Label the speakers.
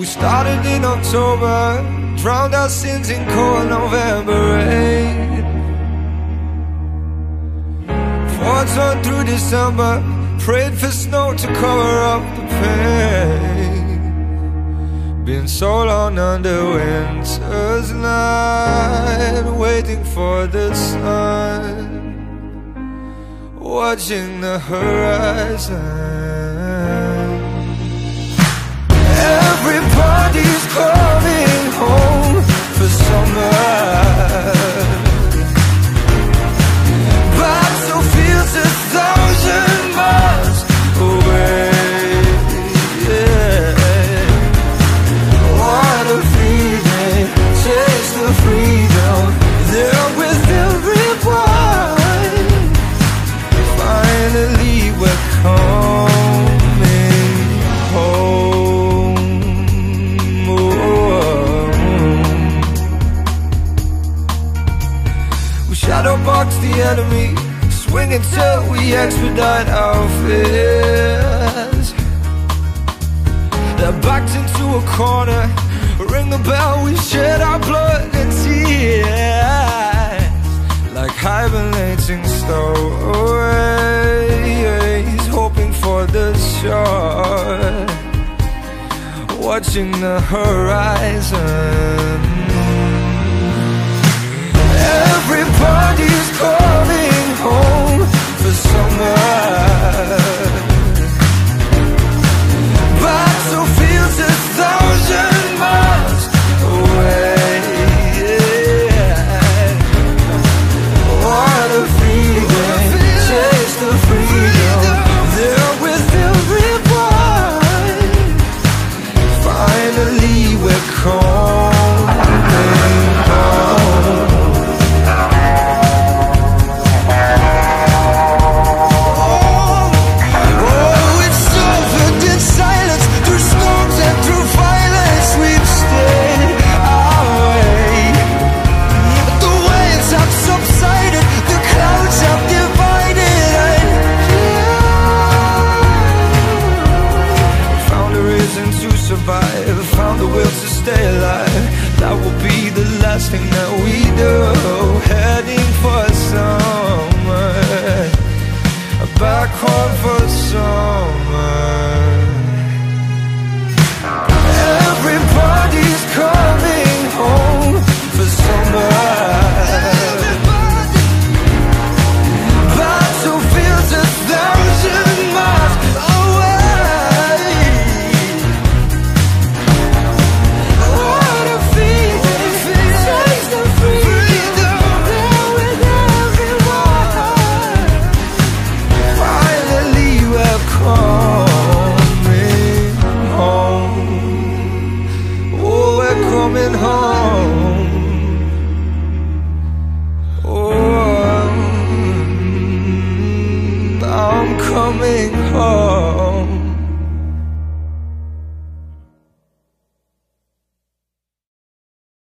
Speaker 1: We started in October, drowned our sins in cold November rain. Fought on through December, prayed for snow to cover up the pain. Been so long under winter's night, waiting for the sun, watching the horizon. Summer box the enemy. Swing until we expedite our fears. They're backed into a corner. Ring the bell, we shed our blood and tears. Like hibernating stowaways Hoping for the shore. Watching the horizon finally we're calm oh.